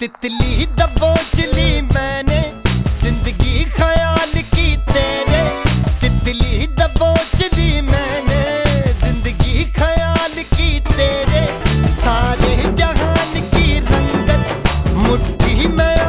तितली दबोच ली मैंने। ज़िंदगी ख्याल की तेरे। तितली दबोच ली मैंने। ज़िंदगी ख्याल की तेरे। सारे जहान की रंगत मुट्ठी में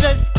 just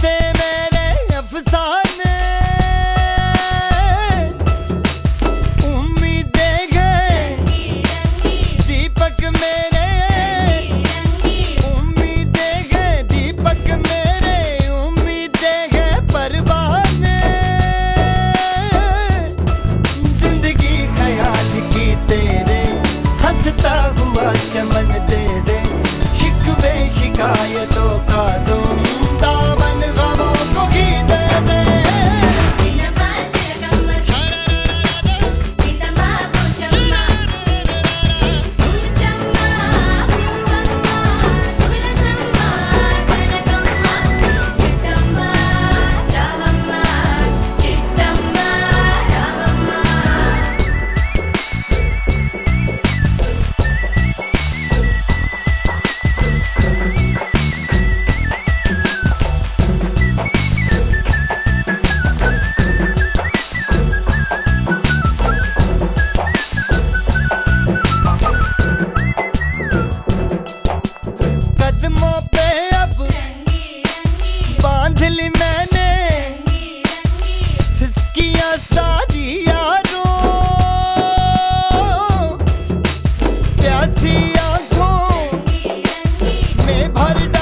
में भर